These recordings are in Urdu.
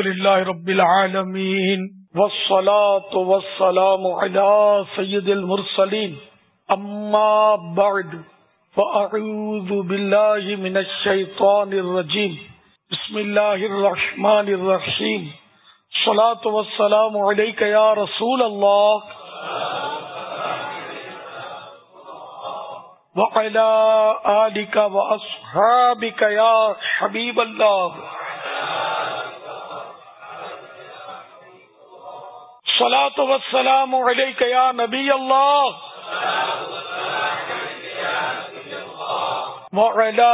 لله رب العالمين والصلاة والسلام على سيد المرسلين أما بعد فأعوذ بالله من الشيطان الرجيم بسم الله الرحمن الرحيم صلاة والسلام عليك يا رسول الله وعلى آلك وأصحابك يا حبيب الله صلاة والسلام عليك يا نبي الله. وعلى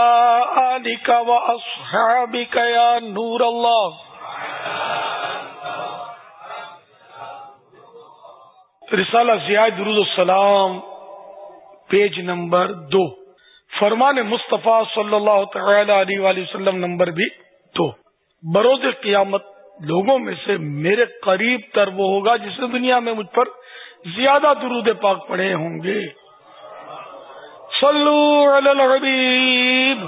آلك وأصحابك يا نور الله. رسالہ ضیاء درود السلام پیج نمبر دو. فرمان مصطفیٰ صلی اللہ تعالی علیہ وآلہ وسلم نمبر بھی دو. بروز قیامت لوگوں میں سے میرے قریب تر وہ ہوگا جس نے دنیا میں مجھ پر زیادہ درود پاک پڑے ہوں گے۔ صلو علی الحبیب۔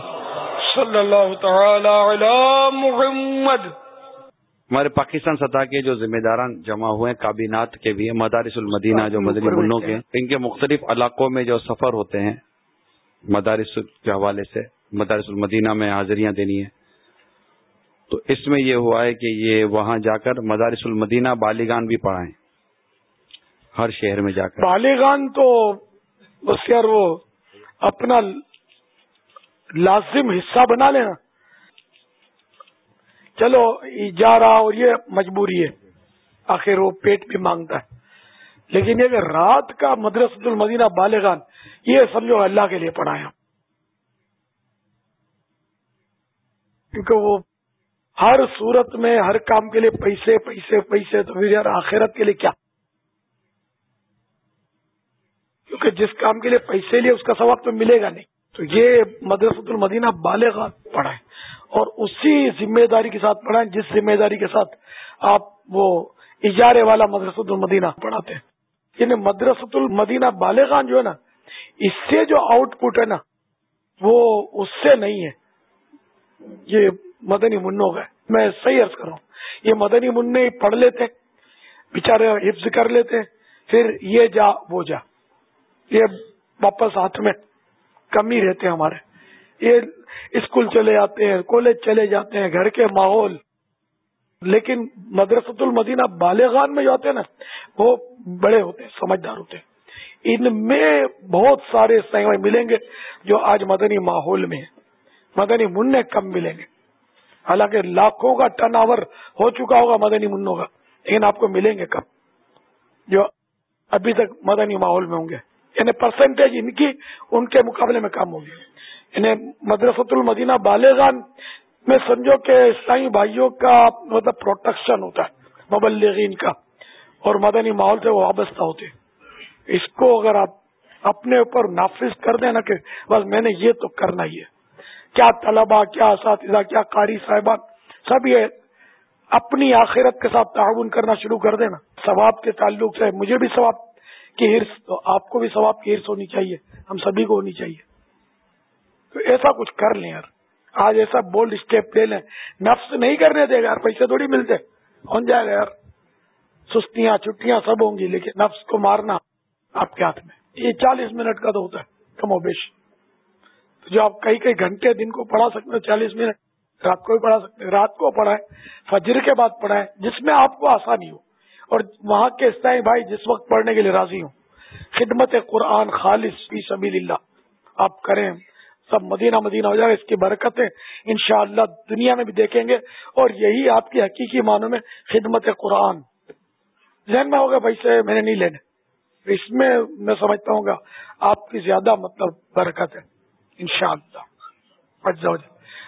صلی اللہ تعالی علی محمد۔ ہمارے پاکستان سطح کے جو ذمہ داران جمع ہوئے ہیں کابینات کے بھی مدارس المدینہ جو مدنی منوں کے ان کے مختلف علاقوں میں جو سفر ہوتے ہیں مدارس کے حوالے سے مدارس المدینہ میں حاضریاں دینی ہیں۔ تو اس میں یہ ہوا ہے کہ یہ وہاں جا کر مدارس المدینہ بالیگان بھی پڑھائیں۔ ہر شہر میں جا کر۔ بالیگان تو بس یار وہ اپنا لازم حصہ بنا لینا چلو جا رہا اور یہ مجبوری ہے۔ آخر وہ پیٹ بھی مانگتا ہے۔ لیکن یہ کہ رات کا مدرسۃ المدینہ بالغان یہ سمجھو اللہ کے لیے پڑھایا۔ کیونکہ وہ ہر صورت میں، ہر کام کے لیے پیسے پیسے پیسے، تو پھر یار آخرت کے لیے کیا؟ کیونکہ جس کام کے لیے پیسے لیے، اس کا ثواب تو ملے گا نہیں۔ تو یہ مدرسۃ المدینہ بالغ پڑھائیں۔ اور اسی ذمہ داری کے ساتھ پڑھائیں، جس ذمہ داری کے ساتھ آپ وہ اجارے والا مدرسۃ المدینہ پڑھاتے ہیں۔ یعنی مدرسۃ المدینہ بالغان جو ہے نا، اس سے جو آؤٹ پٹ ہے نا، وہ اس سے نہیں ہے۔ یہ مدنی منوں کا میں صحیح عرض کر رہا ہوں۔ یہ مدنی منع پڑھ لیتے بےچارے حفظ کر لیتے، پھر یہ جا، وہ جا۔ یہ واپس ہاتھ میں کمی رہتے ہمارے۔ یہ اسکول چلے جاتے ہیں، کالج چلے جاتے ہیں، گھر کے ماحول۔ لیکن مدرسۃ المدینہ بالغان میں جو آتے ہیں نا، وہ بڑے ہوتے ہیں، سمجھدار ہوتے ہیں۔ ان میں بہت سارے سیوائے ملیں گے جو آج مدنی ماحول میں مدنی منع کم ملیں گے۔ حالانکہ لاکھوں کا ٹرن آور ہو چکا ہوگا مدنی منوں کا، لیکن آپ کو ملیں گے کب؟ جو ابھی تک مدنی ماحول میں ہوں گے۔ یعنی پرسنٹیج ان کی، ان کے مقابلے میں کم ہوگی۔ یعنی مدرسۃ المدینہ بالغان میں سمجھو کہ اسلامی بھائیوں کا مطلب پروٹیکشن ہوتا ہے، مبلغین کا، اور مدنی ماحول سے وہ وابستہ ہوتے اس کو اگر آپ اپنے اوپر نافذ کر دیں نا کہ بس میں نے یہ تو کرنا ہی ہے۔ کیا طلبا کیا اساتذہ، کیا قاری صاحبان، سب یہ اپنی آخرت کے ساتھ تعاون کرنا شروع کر دینا۔ ثواب کے تعلق سے، مجھے بھی ثواب کی ہرس تو آپ کو بھی ثواب کی ہرس ہونی چاہیے۔ ہم سبھی کو ہونی چاہیے۔ تو ایسا کچھ کر لیں یار۔ آج ایسا بولڈ اسٹیپ لے لیں۔ نفس نہیں کرنے دے گا یار، پیسے تھوڑی ملتے۔ ہو جائے گا یار۔ سستیاں، چھٹیاں سب ہوں گی، لیکن نفس کو مارنا آپ کے ہاتھ میں۔ یہ چالیس منٹ کا تو ہوتا ہے۔ کم و بیش۔ جو آپ کئی کئی گھنٹے دن کو پڑھا سکتے ہیں، چالیس منٹ رات کو بھی پڑھا سکتے ہیں، رات کو پڑھائے فجر کے بعد پڑھائے جس میں آپ کو آسانی ہو۔ اور وہاں کے استعمال بھائی جس وقت پڑھنے کے لیے راضی ہوں، خدمت قرآن خالص فی سبیل اللہ آپ کریں، سب مدینہ مدینہ ہو جائے، اس کی برکتیں انشاءاللہ دنیا میں بھی دیکھیں گے۔ اور یہی آپ کی حقیقی معنوں میں خدمت قرآن۔ ذہن میں ہوگا، بھائی سے میں نے نہیں لینے اس میں میں سمجھتا ہوں گا، آپ کی زیادہ مطلب برکت ہے۔ انشاءاللہ۔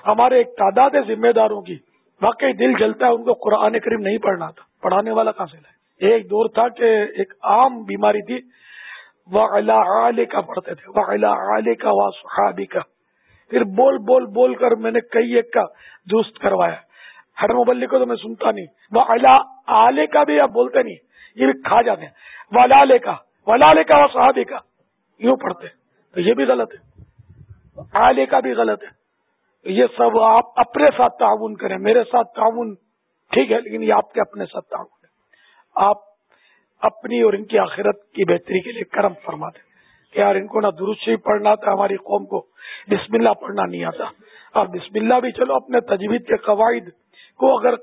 ہمارے ایک تعداد ہے ذمہ داروں کی۔ واقعی دل جلتا ہے ان کو قرآن کریم نہیں پڑھنا تھا۔ پڑھانے والا کہاں سے لائے؟ ایک دور تھا کہ ایک عام بیماری تھی۔ وہ اللہ کا پڑھتے تھے۔ وہ اللہ کا وا صحابی کا پھر بول بول بول کر میں نے کئی ایک کا دوست کروایا۔ ہر مبلی کو تو میں سنتا نہیں۔ وہ اللہ آلے کا بھی آپ بولتے نہیں۔ یہ بھی کھا جاتے ہیں۔ وہ کا ولا کا وہ صحابی کا یوں پڑھتے تو یہ بھی غلط ہے۔ آلے کا بھی غلط ہے۔ یہ سب آپ اپنے ساتھ تعاون کریں، میرے ساتھ تعاون ٹھیک ہے، لیکن یہ آپ کے اپنے ساتھ تعاون ہے۔ آپ اپنی اور ان کی آخرت کی بہتری کے لیے کرم فرما دیں کہ یار ان کو نہ درست ہی پڑھنا تھا، ہماری قوم کو بسم اللہ پڑھنا نہیں آتا۔ اور بسم اللہ بھی چلو، اپنے تجوید کے قواعد کو اگر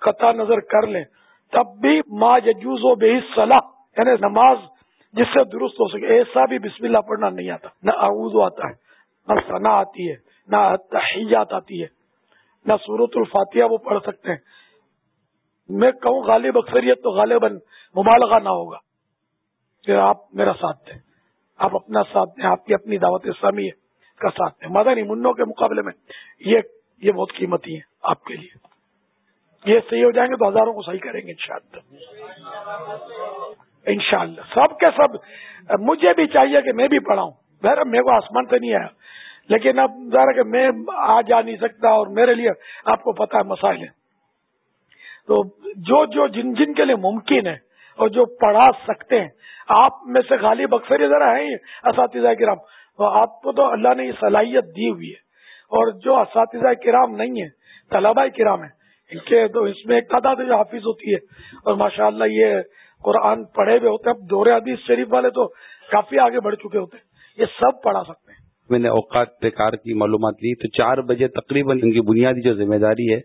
قطع نظر کر لیں، تب بھی ما ججوز و بے صلاح یعنی نماز جس سے درست ہو سکے، ایسا بھی بسم اللہ پڑھنا نہیں آتا، نہ اعوذ آتا ہے۔ نہ ثنا آتی ہے، نہ تحیات آتی ہے۔ نہ سورت الفاتحہ وہ پڑھ سکتے ہیں۔ میں کہوں غالب اکثریت تو غالباً مبالغہ نہ ہوگا۔ کہ آپ میرا ساتھ دیں۔ آپ اپنا ساتھ دیں، آپ کی اپنی دعوت اسلامی کا ساتھ دیں۔ مدنی منوں کے مقابلے میں یہ یہ بہت قیمتی ہے آپ کے لیے۔ یہ صحیح ہو جائیں گے تو ہزاروں کو صحیح کریں گے انشاءاللہ۔ انشاءاللہ، سب کے سب، مجھے بھی چاہیے کہ میں بھی پڑھاؤں۔ بہر میرے کو آسمان سے نہیں آیا۔ لیکن اب ذرا کہ میں آ جا نہیں سکتا اور میرے لیے آپ کو پتا ہے مسائل ہیں۔ تو جو جو جن جن کے لیے ممکن ہے اور جو پڑھا سکتے ہیں، آپ میں سے غالب اکثر ذرا ہیں اساتذہ کرام۔ آپ کو تو اللہ نے یہ صلاحیت دی ہوئی ہے۔ اور جو اساتذہ کرام نہیں ہیں طلبہ کرام ہیں، ان کے تو اس میں ایک تعداد جو حافظ ہوتی ہے۔ اور ماشاء اللہ یہ قرآن پڑھے ہوئے ہوتے ہیں۔ اب دور حدیث شریف والے تو کافی آگے بڑھ چکے ہوتے ہیں۔ یہ سب پڑھا سکتے میں نے اوقات کار کی، معلومات لی۔ تو چار بجے تقریباً ان کی بنیادی جو ذمہ داری ہے،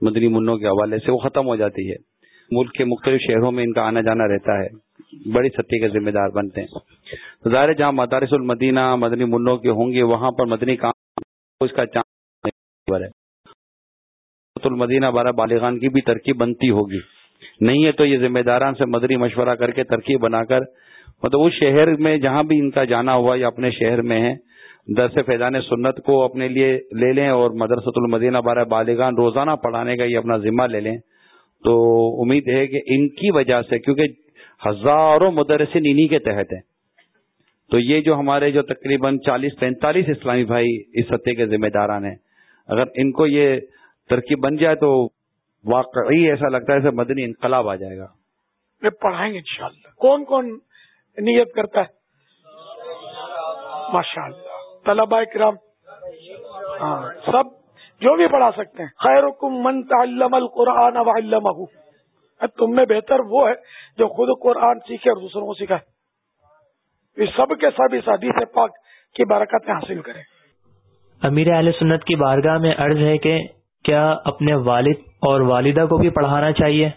مدنی منوں کے حوالے سے، وہ ختم ہو جاتی ہے۔ ملک کے مختلف شہروں میں ان کا آنا جانا رہتا ہے۔ بڑی سطح کے ذمہ دار بنتے ہیں۔ ظاہر جہاں مدارس المدینہ، مدنی منوں کے ہوں گے، وہاں پر مدنی کام اس کا چانس ہے۔ المدینہ بارہ بالغان کی بھی ترکیب بنتی ہوگی۔ نہیں ہے تو یہ ذمہ داران سے مدری مشورہ کر کے ترکیب بنا کر مطلب اس شہر میں جہاں بھی ان کا جانا ہوا یا اپنے شہر میں ہے درس فیضان سنت کو اپنے لیے لے لیں اور مدرسۃ المدینہ بارہ بالغان روزانہ پڑھانے کا یہ اپنا ذمہ لے لیں۔ تو امید ہے کہ ان کی وجہ سے، کیونکہ ہزاروں مدرسین انہی کے تحت ہیں۔ تو یہ جو ہمارے جو تقریباً چالیس، پینتالیس اسلامی بھائی اس سطح کے ذمہ داران ہیں، اگر ان کو یہ ترکیب بن جائے تو واقعی ایسا لگتا ہے مدنی انقلاب آ جائے گا۔ پڑھائیں گے انشاءاللہ۔ کون کون نیت کرتا ہے؟ ماشاء اللہ طلبا کرام۔ ہاں سب جو بھی پڑھا سکتے ہیں۔ خیر من تعلم القرآن اب تم میں بہتر وہ ہے جو خود قرآن سیکھے اور دوسروں کو سکھائے۔ یہ سب کے سب اس حدیث پاک کی برکتیں حاصل کریں۔ امیر علیہ سنت کی بارگاہ میں عرض ہے کہ کیا اپنے والد اور والدہ کو بھی پڑھانا چاہیے؟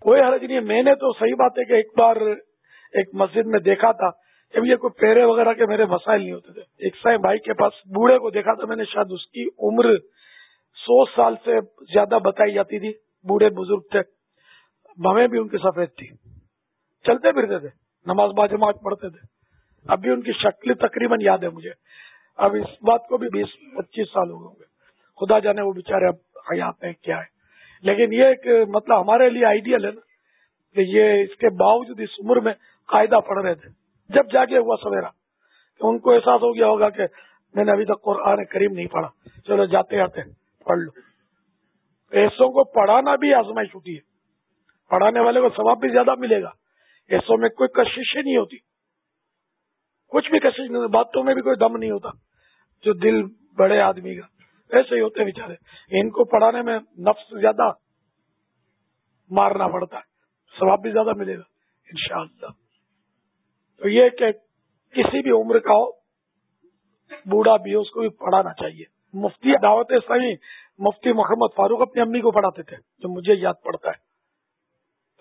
کوئی حرج نہیں میں نے تو صحیح بات ہے کہ ایک بار ایک مسجد میں دیکھا تھا۔ جب یہ کوئی پیرے وغیرہ کے میرے مسائل نہیں ہوتے تھے۔ ایک سائیں بھائی کے پاس بوڑھے کو دیکھا تھا میں نے شاید اس کی عمر سو سال سے زیادہ بتائی جاتی تھی۔ بوڑھے بزرگ تھے۔ ہمیں بھی ان کی سفید تھی۔ چلتے پھرتے تھے۔ نماز باجماعت پڑھتے تھے۔ اب بھی ان کی شکل تقریباً یاد ہے مجھے۔ اب اس بات کو بھی بیس پچیس سال ہو گئے خدا جانے وہ بےچارے اب حیات ہیں، کیا ہے لیکن یہ ایک مطلب ہمارے لیے آئیڈیل ہے نا کہ یہ اس کے باوجود اس عمر میں قاعدہ پڑھ رہے تھے۔ جب جا کے ہوا سویرا، کہ ان کو احساس ہو گیا ہوگا کہ میں نے ابھی تک قرآن کریم نہیں پڑھا۔ چلو جاتے آتے پڑھ لو۔ ایسوں کو پڑھانا بھی آزمائش ہوتی ہے۔ پڑھانے والے کو ثواب بھی زیادہ ملے گا۔ ایسوں میں کوئی کشش ہی نہیں ہوتی۔ کچھ بھی کشش نہیں، باتوں میں بھی کوئی دم نہیں ہوتا۔ جو دل بڑے آدمی کا، ایسے ہی ہوتے بےچارے ان کو پڑھانے میں نفس زیادہ مارنا پڑتا ہے۔ ثواب بھی زیادہ ملے گا، انشاءاللہ۔ تو یہ کہ کسی بھی عمر کا ہو بوڑھا بھی ہو اس کو بھی پڑھانا چاہیے۔ مفتی دعوت صحیح مفتی محمد فاروق اپنی امی کو پڑھاتے تھے، جو مجھے یاد پڑتا ہے۔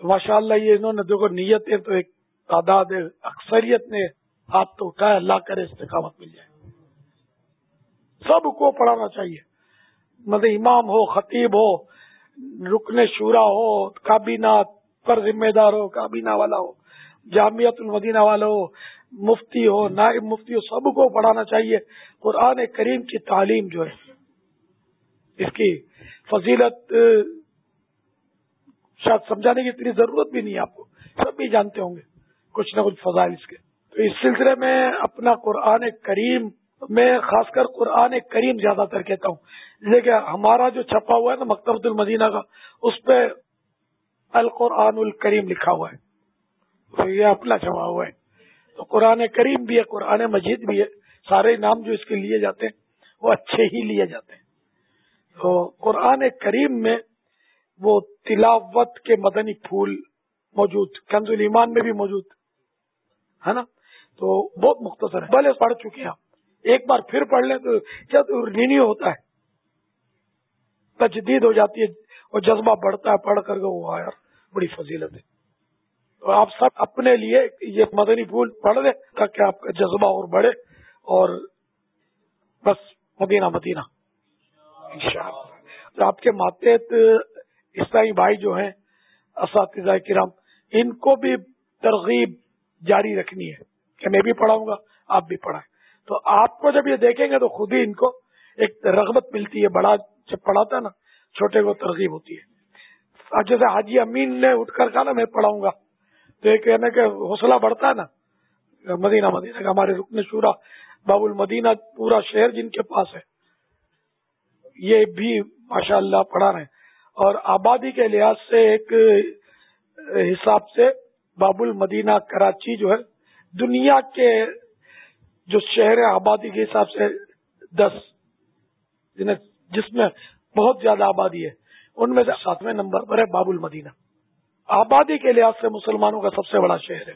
تو ماشاء اللہ یہ انہوں نے دیکھو، نیت ہے تو ایک تعداد، اکثریت نے ہاتھ تو اٹھایا، اللہ کرے استقامت مل جائے۔ سب کو پڑھانا چاہیے۔ مطلب امام ہو، خطیب ہو، رکن شورا ہو، کابینہ پر ذمہ دار ہو، کابینہ والا ہو۔ جامعت المدینہ والا ہو مفتی ہو، نائب مفتی ہو، سب کو پڑھانا چاہیے۔ قرآن کریم کی تعلیم جو ہے، اس کی فضیلت شاید سمجھانے کی اتنی ضرورت بھی نہیں ہے آپ کو۔ سب بھی جانتے ہوں گے، کچھ نہ کچھ فضائل اس کے۔ تو اس سلسلے میں اپنا قرآن کریم، میں خاص کر قرآن کریم زیادہ تر کہتا ہوں۔ لیکن ہمارا جو چھپا ہوا ہے نا مکتبۃ المدینہ کا، اس پہ القرآن الکریم لکھا ہوا ہے۔ تو یہ اپنا چھپا ہوا ہے۔ تو قرآن کریم بھی ہے، قرآن مجید بھی ہے۔ سارے نام جو اس کے لیے جاتے ہیں، وہ اچھے ہی لیے جاتے ہیں۔ تو قرآن کریم میں وہ تلاوت کے مدنی پھول موجود، کنز ایمان میں بھی موجود، ہے نا؟ تو بہت مختصر ہے۔ بھلے پڑھ چکے ہیں آپ ایک بار پھر پڑھ لیں تو کیا تو رینیو ہوتا ہے۔ تجدید ہو جاتی ہے اور جذبہ بڑھتا ہے، پڑھ کر کے وہ یار بڑی فضیلت ہے۔ تو آپ سب اپنے لیے یہ مدنی پھول پڑھ لیں تاکہ آپ کا جذبہ اور بڑھے اور بس مدینہ مدینہ۔ تو آپ کے ماتحت عیسائی بھائی جو ہیں، اساتذہ کرام، ان کو بھی ترغیب جاری رکھنی ہے کہ میں بھی پڑھاؤں گا، آپ بھی پڑھائیں۔ تو آپ کو جب یہ دیکھیں گے تو خود ہی ان کو ایک رغبت ملتی ہے۔ بڑا جب پڑھاتا ہے نا، چھوٹے کو ترغیب ہوتی ہے۔ جیسے حاجی امین نے اٹھ کر کہا نا، میں پڑھاؤں گا۔ تو یہ کہنے کہ حوصلہ بڑھتا ہے نا، مدینہ مدینہ کا ہمارے رکن شورا، باب المدینہ، پورا شہر جن کے پاس ہے۔ یہ بھی ماشاء اللہ پڑھا رہے ہیں۔ اور آبادی کے لحاظ سے ایک حساب سے باب المدینہ، کراچی جو ہے، دنیا کے جو شہر آبادی کے حساب سے دس جس میں بہت زیادہ آبادی ہے۔ ان میں سے ساتویں نمبر پر ہے باب المدینہ۔ آبادی کے لحاظ سے مسلمانوں کا سب سے بڑا شہر ہے۔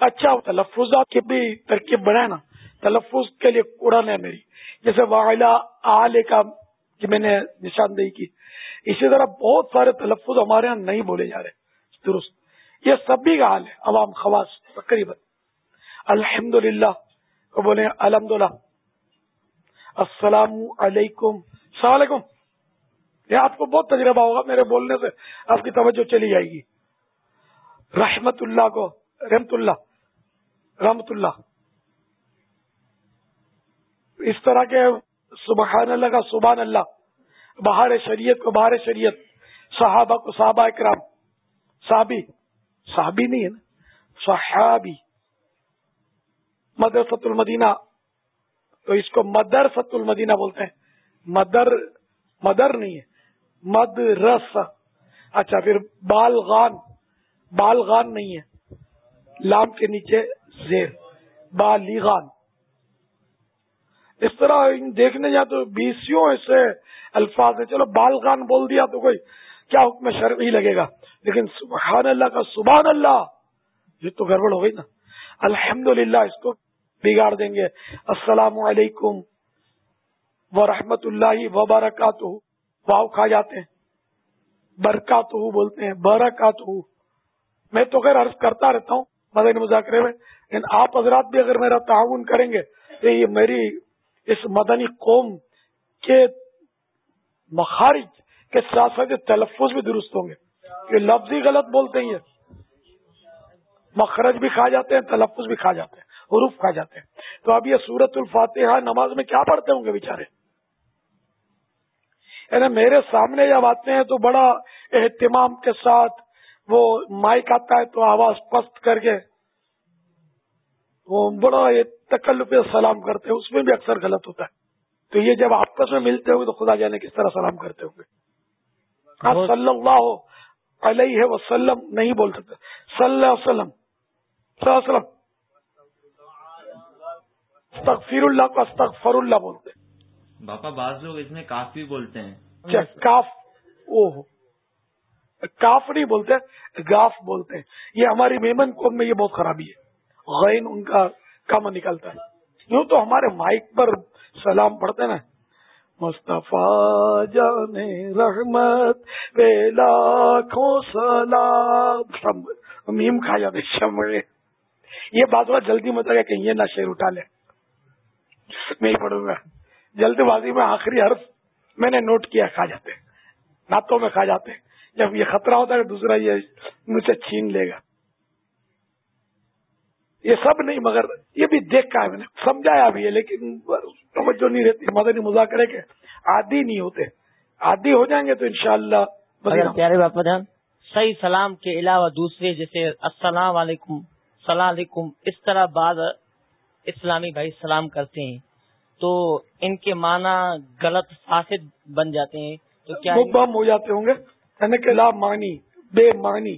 اچھا تلفظات کی بھی ترکیب بنائے نا۔ تلفظ کے لیے اڑن ہے میری۔ جیسے واحلہ آل کا کہ میں نے نشاندہی کی۔ اسی طرح بہت سارے تلفظ ہمارے یہاں نہیں بولے جا رہے۔ درست۔ یہ سب بھی کا حال ہے۔ عوام خواص تقریباً۔ الحمد للہ بولے الحمد للہ السلام علیکم۔ السلام علیکم۔ یہ آپ کو بہت تجربہ ہوگا میرے بولنے سے۔ آپ کی توجہ چلی جائے گی۔ رحمت اللہ کو، رحمت اللہ رحمت اللہ۔ اس طرح کے سبحان اللہ کا سبحان اللہ، بہار شریعت کو بہار شریعت، صحابہ کو صحابہ اکرام۔ صحابی صحابی نہیں ہے نا، صحابی۔ مدرسۃ المدینہ، تو اس کو مدرسۃ المدینہ بولتے ہیں۔ مدر مدر نہیں ہے مد رس اچھا پھر بالغان۔ بالغان نہیں ہے۔ لام کے نیچے زیر بالیغان اس طرح دیکھنے جا تو بیسوں ایسے الفاظ ہیں۔ چلو بالغان بول دیا تو کوئی کیا حکم شرم لگے گا۔ لیکن سبحان اللہ کا سبحان اللہ، یہ تو گڑبڑ ہو گئی نا۔ الحمد اس کو بگاڑ دیں گے۔ السلام علیکم ورحمۃ اللہ وبرکاتہ۔ واؤ کھا جاتے ہیں۔ برکات بولتے ہیں۔ برکات میں تو خیر عرض کرتا رہتا ہوں مدن مذاکرے میں، لیکن آپ حضرات بھی اگر میرا تعاون کریں گے تو یہ میری اس مدنی قوم کے مخارج کے ساتھ ساتھ تلفظ بھی درست ہوں گے۔ یہ لفظ ہی غلط بولتے ہیں۔ مخرج بھی کھا جاتے ہیں، تلفظ بھی کھا جاتے ہیں، حروف کھا جاتے ہیں۔ تو اب یہ سورت الفاتحہ نماز میں کیا پڑھتے ہوں گے بےچارے یعنی میرے سامنے جب آتے ہیں تو بڑا اہتمام کے ساتھ وہ مائک آتا ہے تو آواز پست کر کے وہ بڑا تکلف سلام کرتے ہیں اس میں بھی اکثر غلط ہوتا ہے۔ تو یہ جب آپس میں ملتے ہوئے تو خدا جانے کس طرح سلام کرتے ہوں گے۔ آپ صلی اللہ علیہ وسلم نہیں بول سکتے۔ صلی اللہ وسلم صلی اللہ وسلم۔ اللہ کو استغفر اللہ بولتے باپا بعض لوگ اس میں کاف بھی بولتے ہیں۔ کاف او کاف نہیں بولتے گاف بولتے ہیں۔ یہ ہماری میمن قوم میں یہ بہت خرابی ہے۔ غین ان کا کم نکلتا ہے۔ یوں تو ہمارے مائک پر سلام پڑھتے نا۔ مصطفیٰ جان رحمت لاکھوں سلام۔ میم کھا جاتے شمڑے یہ بات بات جلدی مت کہ یہ نہ شیر اٹھا لے۔ میں ہی پڑھوں گا۔ جلد بازی میں آخری حرف میں نے نوٹ کیا، کھا جاتے ناتوں میں کھا جاتے ہیں۔ جب یہ خطرہ ہوتا ہے دوسرا یہ مجھ سے چھین لے گا۔ یہ سب نہیں مگر یہ بھی دیکھا ہے میں نے سمجھایا بھی ہے لیکن توجہ نہیں رہتی مدنی مذاکرے کے عادی نہیں ہوتے۔ عادی ہو جائیں گے تو انشاءاللہ اللہ پیارے باپا جان صحیح سلام کے علاوہ دوسرے جیسے السلام علیکم السلام علیکم اس طرح بعض اسلامی بھائی سلام کرتے ہیں تو ان کے معنی غلط فاسد بن جاتے ہیں تو کیا بم ہو جاتے ہوں گے۔ یعنی کہ لا مانی، بے مانی،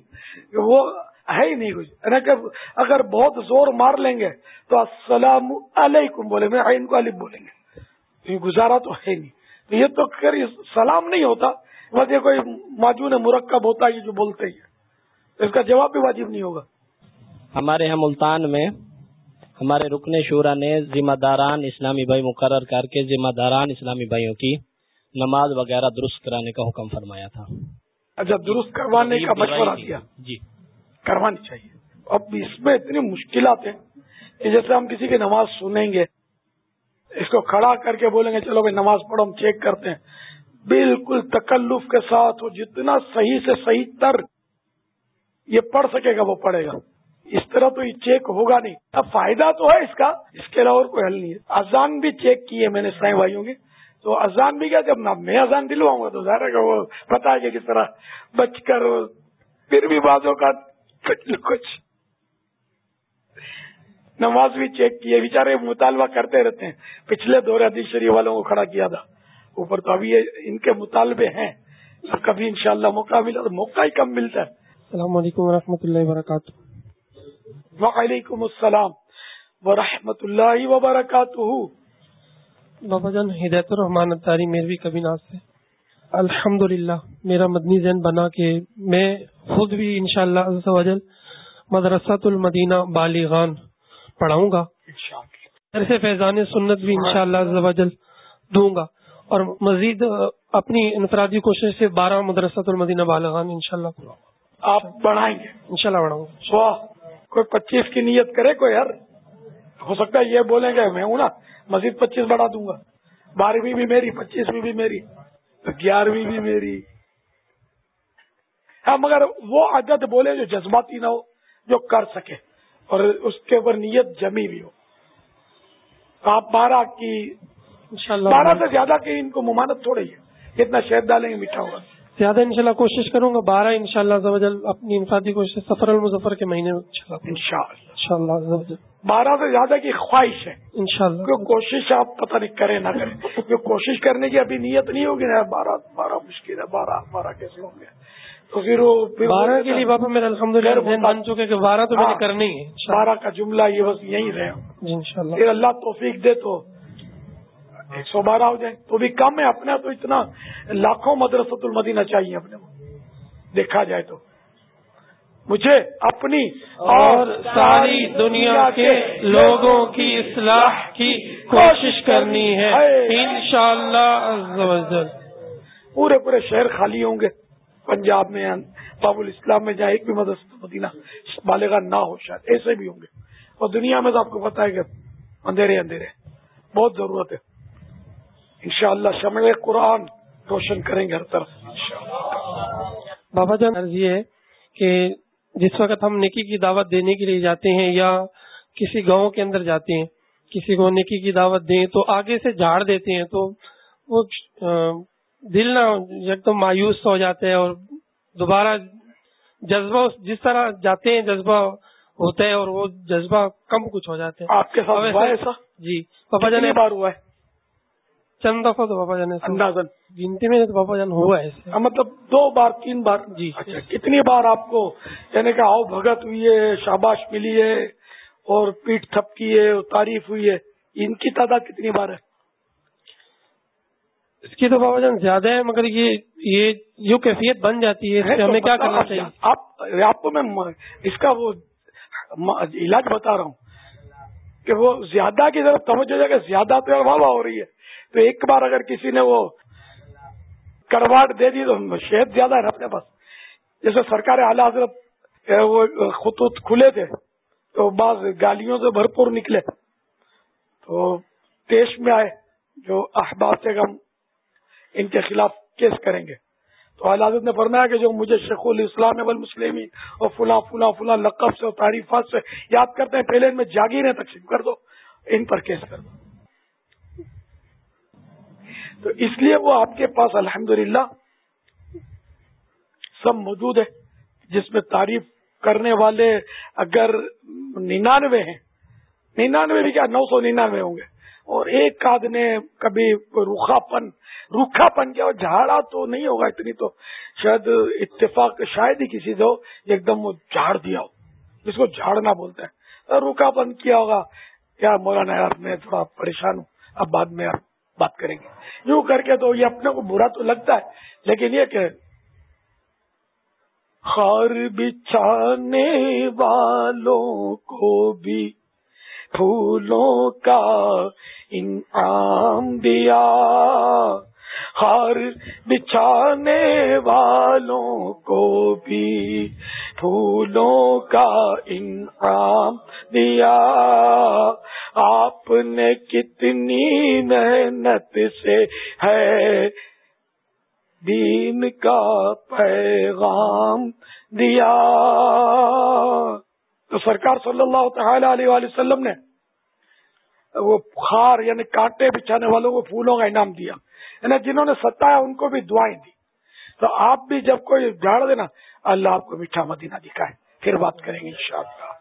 وہ ہے ہی نہیں کچھ۔ یعنی کہ اگر بہت زور مار لیں گے تو السلام علیکم بولیں گے ان کو علیب بولیں گے۔ گزارا تو ہے نہیں۔ تو یہ تو سلام نہیں ہوتا، بس یہ کوئی معجون مرکب ہوتا ہے جو بولتے ہی اس کا جواب بھی واجب نہیں ہوگا۔ ہمارے یہاں ملتان میں ہمارے رکن شورا نے ذمہ داران اسلامی بھائی مقرر کر کے ذمہ داران اسلامی بھائیوں کی نماز وغیرہ درست کرانے کا حکم فرمایا تھا۔ اچھا درست کروانے کا مشورہ دیا جی۔ کروانی چاہیے۔ اب اس میں اتنی مشکلات ہیں کہ جیسے ہم کسی کی نماز سنیں گے اس کو کھڑا کر کے بولیں گے چلو بھائی نماز پڑھو ہم چیک کرتے ہیں۔ بالکل تکلف کے ساتھ وہ جتنا صحیح سے صحیح تر یہ پڑھ سکے گا وہ پڑھے گا۔ اس طرح تو یہ چیک ہوگا نہیں۔ اب فائدہ تو ہے اس کا اس کے علاوہ کوئی حل نہیں ہے۔ اذان بھی چیک کی ہے میں نے سائیں بھائیوں کی تو اذان بھی کیا جب میں اذان دلواؤں گا تو ظاہر ہے کہ وہ پتا ہے کہ کس طرح بچ کر پھر بھی بازوں کا کچھ نہ کچھ۔ نماز بھی چیک کی ہے بےچارے مطالبہ کرتے رہتے ہیں۔ پچھلے دور حدیث شریف والوں کو کھڑا کیا تھا۔ اوپر تو ابھی ان کے مطالبے ہیں۔ کبھی انشاءاللہ موقع ملا تو موقع ہی کم ملتا ہے۔ السلام علیکم و اللہ وبرکاتہ۔ وعلیکم السلام ورحمۃ اللہ وبرکاتہ۔ بابا جان ہدایت الرحمان تاری میروی کبھی ناز سے الحمد میرا مدنی ذہن بنا کے میں خود بھی ان شاء اللہ مدرسۃ المدینہ بالیغان پڑھاؤں گا۔ ایسے فیضان سنت بھی ان شاء اللہ دوں گا۔ اور مزید اپنی انفرادی کوشش سے بارہ مدرسۃ المدینہ بالیغان ان شاء اللہ آپ بڑھائیں گے۔ ان شاء اللہ بڑھاؤں گا کوئی پچیس کی نیت کرے کوئی یار؟ ہو سکتا ہے یہ بولیں گے میں ہوں نا مزید پچیس بڑھا دوں گا۔ بارہویں بھی میری پچیسویں بھی میری گیارہویں بھی میری۔ ہاں مگر وہ عدد بولے جو جذباتی نہ ہو جو کر سکے اور اس کے اوپر نیت جمی بھی ہو۔ آپ بارہ کی بارہ سے زیادہ کی ان کو ممانت تھوڑی ہے اتنا شہد ڈالیں گے میٹھا ہوگا۔ زیادہ انشاءاللہ کوشش کروں گا. بارہ ان شاء اپنی انفرادی کوشش سفر المظفر کے مہینے میں شاء اللہ بارہ سے زیادہ کی خواہش ہے. ان شاء کوشش آپ پتہ نہیں کریں نہ کریں. جو کوشش کرنے کی ابھی نیت نہیں ہوگی نا بارہ بارہ مشکل ہے بارہ بارہ کیسے ہوں گے؟ تو پھر وہ بارہ کے لیے بابا میرا الحمد للہ بن چکے کہ بارہ تو ہاں، کرنی ہے بارہ کا جملہ یہ بس یہی رہے۔ جی ان شاء اللہ اللہ توفیق دے تو ایک سو بارہ ہو جائے۔ تو بھی کم ہے اپنا تو اتنا لاکھوں مدرسۃ المدینہ چاہیے اپنے دیکھا جائے تو۔ مجھے اپنی اور ساری دنیا کے لوگوں کی اصلاح کی کوشش کرنی ہے۔ انشاءاللہ پورے پورے شہر خالی ہوں گے۔ پنجاب میں باب الاسلام میں جہاں ایک بھی مدرسہ مدینہ بالغ نہ ہو، شاید ایسے بھی ہوں گے۔ اور دنیا میں تو آپ کو پتا ہے کہ اندھیرے اندھیرے۔ بہت ضرورت ہے۔ انشاءاللہ شمع قرآن روشن کریں گے ہر طرف بابا جان عرض یہ ہے کہ جس وقت ہم نکی کی دعوت دینے کے لیے جاتے ہیں یا کسی گاؤں کے اندر جاتے ہیں کسی کو نکی کی دعوت دیں تو آگے سے جھاڑ دیتے ہیں تو وہ دل نہ ایک تو مایوس ہو جاتے ہیں اور دوبارہ جذبہ جس طرح جاتے ہیں جذبہ ہوتا ہے اور وہ جذبہ کم کچھ ہو جاتے ہیں آپ کے ساتھ جی پاپا جان بار ہوا ہے؟ چند دفعہ تو بابا جان اندازن گنتی میں تو بابا جان ہوا ہے۔ ہاں، مطلب دو بار تین بار۔ جی۔ اچھا کتنی بار آپ کو یعنی کہ آؤ بھگت ہوئی ہے شاباش ملی ہے اور پیٹ تھپ کی ہے اور تعریف ہوئی ہے ان کی تعداد کتنی بار ہے؟ اس کی تو بابا جان زیادہ ہے مگر یہ یہ جو کیفیت بن جاتی ہے ہمیں کیا کرنا چاہیے؟ آپ آپ کو میں اس کا وہ علاج بتا رہا ہوں کہ وہ زیادہ کی طرف توجہ جائے زیادہ تو واہ ہو رہی ہے۔ تو ایک بار اگر کسی نے وہ کرواٹ دے دی تو شہد زیادہ ہے اپنے پاس۔ جیسے سرکار اعلی حضرت وہ خطوط کھلے تھے، تو بعض گالیوں سے بھرپور نکلے۔ تو دیش میں آئے جو احباب سے ہم ان کے خلاف کیس کریں گے۔ تو اعلی حضرت نے فرمایا کہ جو مجھے شیخ الاسلام والمسلمین اور فلاں فلاں فلاں لقب سے اور تعریفات سے یاد کرتے ہیں پہلے ان میں جاگیریں تقسیم کر دو، ان پر کیس کر دو۔ تو اس لیے وہ آپ کے پاس الحمد سب موجود ہے، جس میں تعریف کرنے والے اگر ننانوے ہیں، ننانوے بھی کیا، نو سو ننانوے ہوں گے۔ اور ایک آدھ نے کبھی روکھا پن روکھا پن کیا جھاڑا تو نہیں ہوگا اتنی تو، شاید اتفاق شاید ہی کسی سے ہو، ایک دم وہ جھاڑ دیا ہو۔ جس کو جھاڑنا بولتے ہیں۔ روکھا پن کیا ہوگا؟ کیا مولانا یار میں تھوڑا پریشان ہوں؟ اب بعد میں بات کریں گے۔ یوں کر کے تو یہ اپنے کو برا تو لگتا ہے، لیکن یہ کہ خار بچھانے والوں کو بھی پھولوں کا انعام دیا۔ ہار بچھانے والوں کو بھی پھولوں کا انعام دیا۔ آپ نے کتنی محنت سے ہے دین کا پیغام دیا۔ تو سرکار صلی اللہ تعالی علیہ وسلم نے وہ خار یعنی کانٹے بچھانے والوں کو پھولوں کا انعام دیا۔ یعنی جنہوں نے ستایا ان کو بھی دعائیں دی۔ تو آپ بھی جب کوئی جھاڑ دینا، اللہ آپ کو میٹھا مدینہ دکھائے۔ پھر بات کریں گے انشاءاللہ۔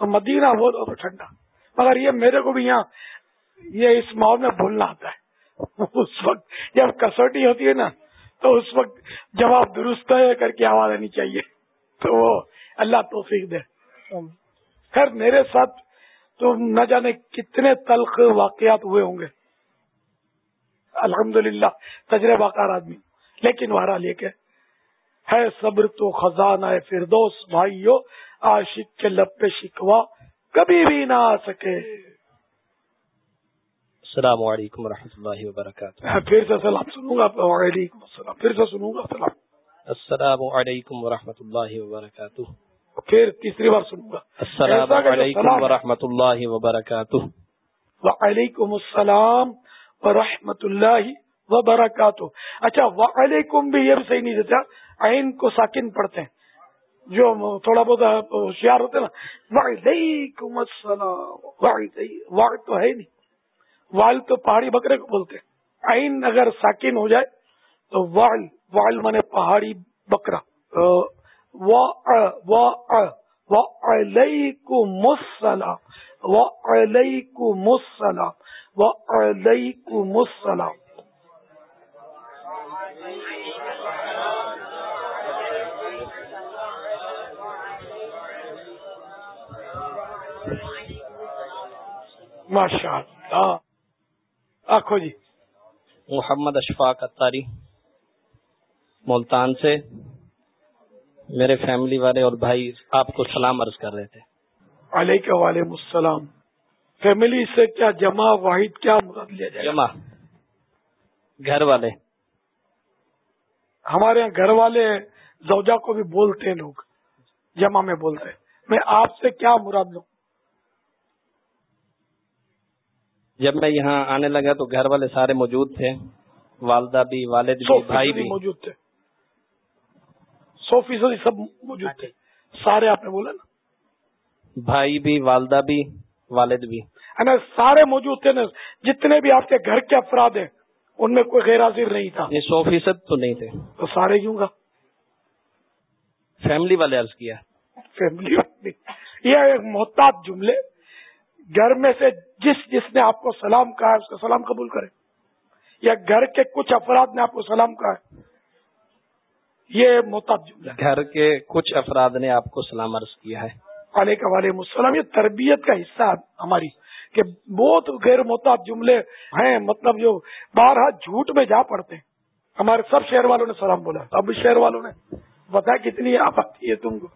تو مدینہ ہو تو ٹھنڈا۔ مگر یہ میرے کو بھی یہاں یہ اس ماحول میں بھولنا آتا ہے۔ اس وقت جب کسوٹی ہوتی ہے نا تو اس وقت جواب درست کر کے آواز آنی چاہیے۔ تو وہ اللہ توفیق دے۔ خیر میرے ساتھ تو نہ جانے کتنے تلخ واقعات ہوئے ہوں گے۔ الحمد للہ تجربہ کار آدمی۔ لیکن وہاں لے کے۔ ہے صبر تو خزانہ ہے فردوس بھائیو عاشق کے لب پہ شکوا کبھی بھی نہ آ سکے۔ السلام علیکم و اللہ وبرکاتہ۔ پھر سے سلام سنوں گا۔ وعلیکم السلام۔ پھر سے سنوں گا۔ سلام۔ السلام علیکم و اللہ وبرکاتہ۔ پھر تیسری بار سنوں گا۔ السلام علیکم ورحمۃ اللہ وبرکاتہ۔ وعلیکم السلام ورحمۃ اللہ وبرکاتہ۔ اچھا وعلیکم بھی یہ بھی صحیح نہیں دیتا۔ عین کو ساکن پڑھتے ہیں۔ جو تھوڑا بہت ہوشیار ہوتے نا، وعلیکم السلام واڑ تو ہے نہیں۔ وال تو پہاڑی بکرے کو بولتے عین اگر ساکن ہو جائے تو وال وال مانے پہاڑی بکرا۔ وعلیکم السلام وعلیکم السلام وعلیکم السلام۔ ماشاء اللہ آخو جی۔ محمد اشفاق اتاری ملتان سے۔ میرے فیملی والے اور بھائی آپ کو سلام عرض کر رہے تھے۔ علیہ وعلیکم السلام۔ فیملی سے کیا جمع واحد کیا مراد لیا جائے؟ جمع۔ گھر والے۔ ہمارے یہاں گھر والے زوجا کو بھی بولتے ہیں لوگ جمع میں بولتے ہیں۔ میں آپ سے کیا مراد لوں؟ جب میں یہاں آنے لگا تو گھر والے سارے موجود تھے والدہ بھی والد بھی بھائی بھی۔ موجود تھے۔ سو فیصد سب موجود تھے۔ سارے آپ نے بولا نا۔ بھائی بھی والدہ بھی والد بھی۔ ہے سارے موجود تھے نا۔ جتنے بھی آپ کے گھر کے افراد ہیں ان میں کوئی غیر حاضر نہیں تھا۔ سو فیصد تو نہیں تھے۔ تو سارے کیوں گا؟ فیملی والے عرض کیا۔ فیملی یہ ایک محتاط جملے۔ گھر میں سے جس جس نے آپ کو سلام کہا ہے اس کا سلام قبول کرے۔ یا گھر کے کچھ افراد نے آپ کو سلام کہا ہے۔ یہ جملہ گھر کے کچھ افراد نے آپ کو سلام عرض کیا ہے۔ علیہ وعلیکم السلام یہ تربیت کا حصہ ہماری کہ بہت غیر محتاط جملے ہیں مطلب جو بارہ جھوٹ میں جا پڑتے ہیں۔ ہمارے سب شہر والوں نے سلام بولا اب شہر والوں نے۔ بتا کتنی آپتی ہے تم کو؟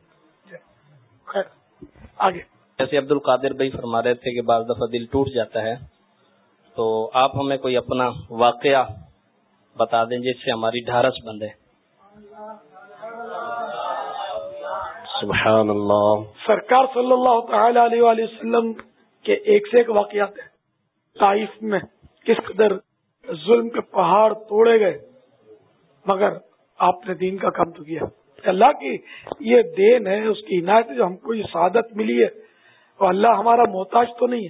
خیر آگے۔ جیسے عبد القادر بھائی فرما رہے تھے کہ بعض دفعہ دل ٹوٹ جاتا ہے تو آپ ہمیں کوئی اپنا واقعہ بتا دیں جس سے ہماری ڈھارس بندے۔ سبحان اللہ سرکار صلی اللہ تعالی علیہ وآلہ وسلم کے ایک سے ایک واقعات ہیں۔ طائف میں کس قدر ظلم کے پہاڑ توڑے گئے مگر آپ نے دین کا کام تو کیا۔ اللہ کی یہ دین ہے اس کی عنایت جو ہم کو یہ سعادت ملی ہے۔ تو اللہ ہمارا محتاج تو نہیں ہے،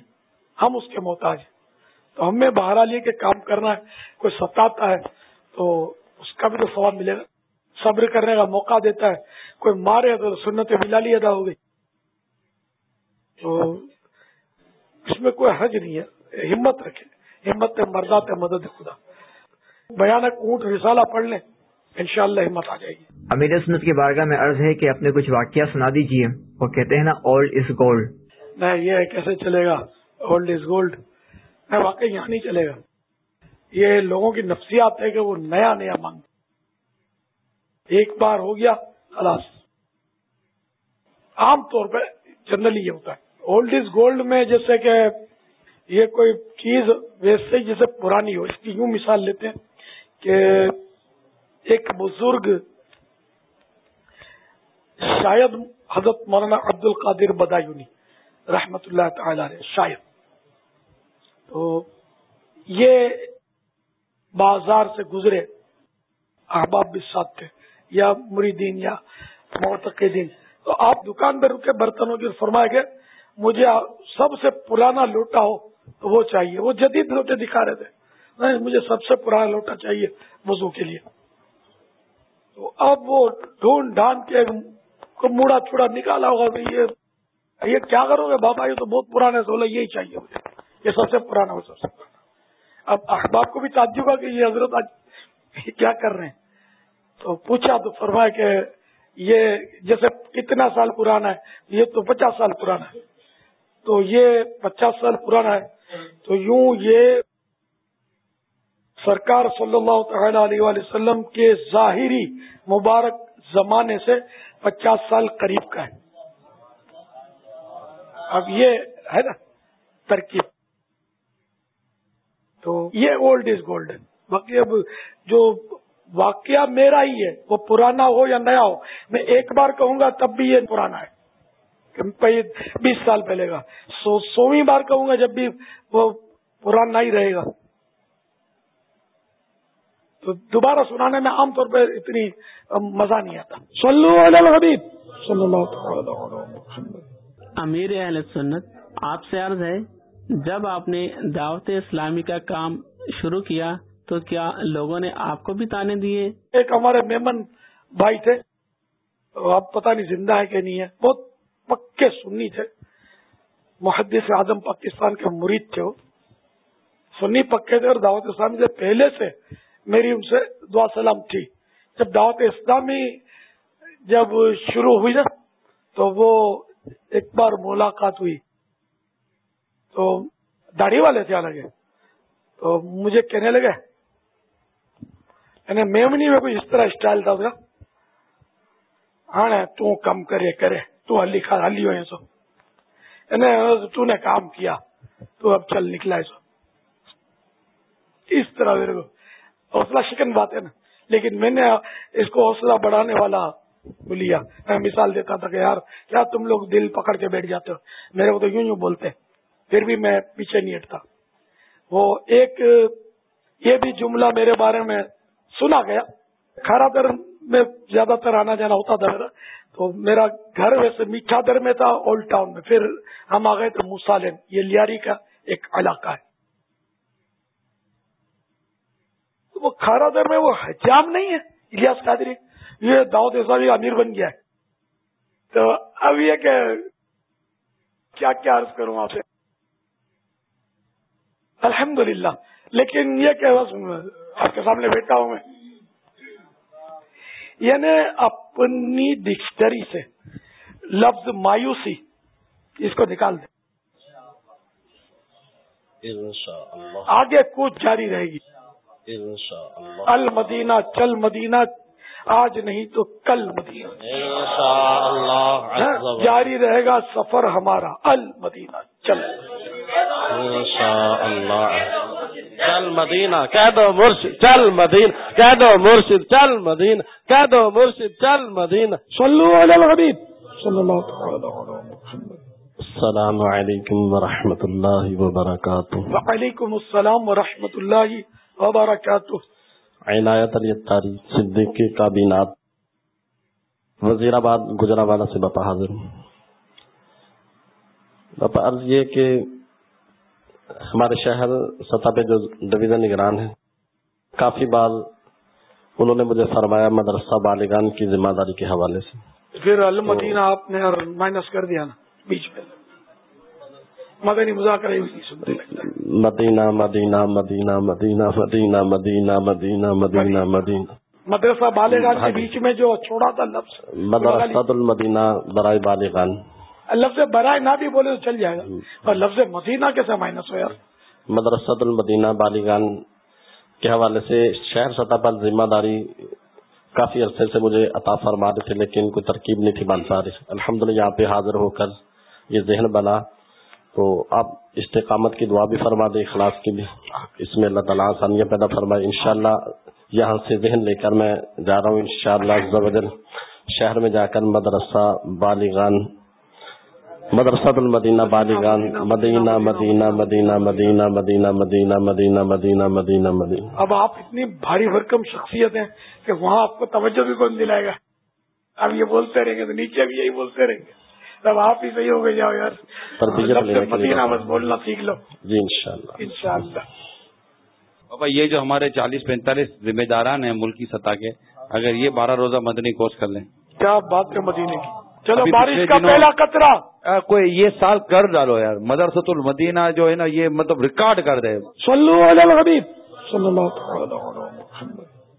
ہم اس کے محتاج ہیں۔ تو ہمیں باہر لے کے کام کرنا ہے کوئی ستاتا ہے تو اس کا بھی تو سواب ملے گا۔ صبر کرنے کا موقع دیتا ہے۔ کوئی مارے تو سنت ملالی ادا ہو گئی۔ تو اس میں کوئی حج نہیں ہے۔ ہمت رکھے ہمت مردات مدد خدا۔ بیانک اونٹ رسالہ پڑھ لیں، انشاءاللہ ہمت آ جائے گی۔ امیر سنت کی بارگاہ میں عرض ہے کہ اپنے کچھ واقعہ سنا دیجیے۔ وہ کہتے ہیں نا اولڈ از گولڈ نہیں یہ کیسے چلے گا؟ اولڈ از گولڈ میں واقعی یہاں نہیں چلے گا۔ یہ لوگوں کی نفسیات ہے کہ وہ نیا نیا مانگتے ایک بار ہو گیا، خلاص۔ عام طور پہ جنرلی یہ ہوتا ہے۔ اولڈ از گولڈ میں جیسے کہ یہ کوئی چیز ویسے جیسے پرانی ہو، اس کی یوں مثال لیتے ہیں کہ ایک بزرگ شاید حضرت مولانا عبد القادر بدایونی۔ رحمت اللہ تعالی علیہ، شاید۔ تو یہ بازار سے گزرے احباب بھی ساتھ تھے، یا مریدین یا معتقدین۔ تو آپ دکان پہ رکے برتنوں کی فرمائے گے مجھے سب سے پرانا لوٹا ہو تو وہ چاہیے۔ وہ جدید لوٹے دکھا رہے تھے۔ نہیں، مجھے سب سے پرانا لوٹا چاہیے وضو کے لیے۔ تو اب وہ ڈھونڈ ڈھانڈ کے موڑا چوڑا نکالا ہوگا یہ یہ کیا کرو گے؟ بابا یہ تو بہت پرانا سولہ، یہی چاہیے مجھے۔ یہ سب سے پرانا ہو سب سے پرانا اب احباب کو بھی تعجب ہے کہ یہ حضرت آج کیا کر رہے ہیں۔ تو پوچھا تو فرمایا کہ یہ جیسے کتنا سال پرانا ہے، یہ تو پچاس سال پرانا ہے۔ تو یہ پچاس سال پرانا ہے، تو یوں یہ سرکار صلی اللہ تعالی علیہ وسلم کے ظاہری مبارک زمانے سے پچاس سال قریب کا ہے۔ اب یہ ہے نا ترکیب۔ تو یہ اولڈ از گولڈن باقی اب جو واقعہ میرا ہی ہے وہ پرانا ہو یا نیا ہو میں ایک بار کہوں گا تب بھی یہ پرانا ہے۔ بیس سال پہلے کا۔ سو سویں بار کہوں گا جب بھی وہ پرانا ہی رہے گا۔ تو دوبارہ سنانے میں عام طور پہ اتنی مزہ نہیں آتا۔ صلو علی الحبیب۔ صلی اللہ امیر اہل سنت، آپ سے عرض ہے، جب آپ نے دعوت اسلامی کا کام شروع کیا، تو کیا لوگوں نے آپ کو بھی تانے دیے؟ ایک ہمارے میمن بھائی تھے آپ پتہ نہیں زندہ ہے کہ نہیں ہے، بہت پکے سنی تھے۔ محدث اعظم پاکستان کے مرید تھے وہ۔ سنی پکے تھے اور دعوت اسلامی سے پہلے سے میری ان سے دعا سلام تھی۔ جب دعوت اسلامی جب شروع ہوئی نا، تو وہ ایک بار ملاقات ہوئی۔ تو داڑھی والے تھے الگ۔ تو مجھے کہنے لگے یعنی میمنی میں کوئی اس طرح اسٹائل تھا؟ ہاں تو کم کرے کرے، تو ہلی کھا ہلی ہوئے سو۔ یعنی تو نے کام کیا، تو اب چل نکلا ہے سو۔ اس طرح میرے کو حوصلہ شکن بات ہے نا۔ لیکن میں نے اس کو حوصلہ بڑھانے والا لیا میں مثال دیتا تھا کہ یار، کیا تم لوگ دل پکڑ کے بیٹھ جاتے ہو؟ میرے کو تو یوں یوں بولتے پھر بھی میں پیچھے نہیں ہٹتا۔ وہ ایک، یہ بھی جملہ میرے بارے میں سنا گیا۔ کھارا در میں زیادہ تر آنا جانا ہوتا تھا میرا۔ تو میرا گھر ویسے میٹھا در میں تھا اولڈ ٹاؤن میں۔ پھر ہم آ گئے تھے مسالم یہ لیاری کا ایک علاقہ ہے۔ تو وہ کھارا در میں وہ حجام نہیں ہے، الیاس قادری۔ یہ داؤد اسلامی امیر بن گیا ہے۔ تو اب یہ کہ کیا کیا عرض کروں آپ سے؟ الحمد لیکن یہ کہ بس آپ کے سامنے بیٹھا ہوں میں۔ یعنی اپنی ڈکشنری سے لفظ مایوسی اس کو نکال دیں۔ آگے کچھ جاری رہے گی۔ المدینہ چل مدینہ آج نہیں تو کل مدینہ۔ جاری رہے گا سفر ہمارا المدینہ چل۔ چل مدینہ کہہ دو مرشد چل مدین کہہ دو مرشد چل مدین کہہ دو مرشد چل مدینہ۔ صلو علی الحبیب۔ صلی اللہ السلام علیکم ورحمۃ اللہ وبرکاتہ۔ وعلیکم السلام ورحمۃ اللہ وبرکاتہ۔ عنایت علی تاریخ صدیقی کابینات۔ وزیر آباد گجرا والا سے باپا حاضر باپا عرض یہ کہ ہمارے شہر سطح پہ جو ڈویژن نگران ہے کافی بار انہوں نے مجھے فرمایا مدرسہ بالغان کی ذمہ داری کے حوالے سے۔ پھر المدینہ آپ نے مائنس کر دیا نا بیچ میں۔ مدنی مذاکرہ مدینہ مدینہ مدینہ مدینہ مدینہ مدینہ مدینہ مدینہ مدینہ۔ مدرسہ بالغان کے بیچ میں جو چھوڑا تھا لفظ مدرسہ المدینہ برائے بالغان۔ لفظ برائے نہ بھی بولے تو چل جائے گا۔ اور لفظ مدینہ کیسے مائنس ہو یار۔ مدرسۃ المدینہ بالیگان کے حوالے سے شہر سطح پر ذمہ داری کافی عرصے سے مجھے عطا فرما رہے تھے لیکن کوئی ترکیب نہیں تھی بن پا رہی الحمد للہ یہاں پہ حاضر ہو کر یہ ذہن بنا۔ تو آپ استقامت کی دعا بھی فرما دیں، اخلاص کی بھی۔ اس میں اللہ تعالیٰ آسانیاں پیدا فرمائے۔ انشاءاللہ یہاں سے ذہن لے کر میں جا رہا ہوں، انشاءاللہ شاء اللہ شہر میں جا کر مدرسہ بالغان مدرسہ المدینہ بالیگان مدینہ مدینہ مدینہ مدینہ مدینہ مدینہ مدینہ مدینہ مدینہ مدینہ۔ اب آپ اتنی بھاری بھرکم شخصیت ہیں کہ وہاں آپ کو توجہ بھی کون دلائے گا؟ اب یہ بولتے رہیں گے تو نیچے بھی یہی بولتے رہیں گے۔ تب آپ ہی صحیح ہو گئے جاؤ یار. مدینہ بس بولنا سیکھ لو. جی انشاءاللہ۔ انشاءاللہ۔ بابا یہ جو ہمارے چالیس پینتالیس ذمہ داران ہیں ملکی سطح کے اگر یہ بارہ روزہ مدنی کوچ کر لیں۔ کیا بات ہے مدینے کی؟ چلو بارش کا پہلا قطرہ۔ کوئی یہ سال کر ڈالو یار۔ مدرسۃ المدینہ جو ہے نا یہ مطلب ریکارڈ کر دے۔ صلو علی الحبیب۔ صلی اللہ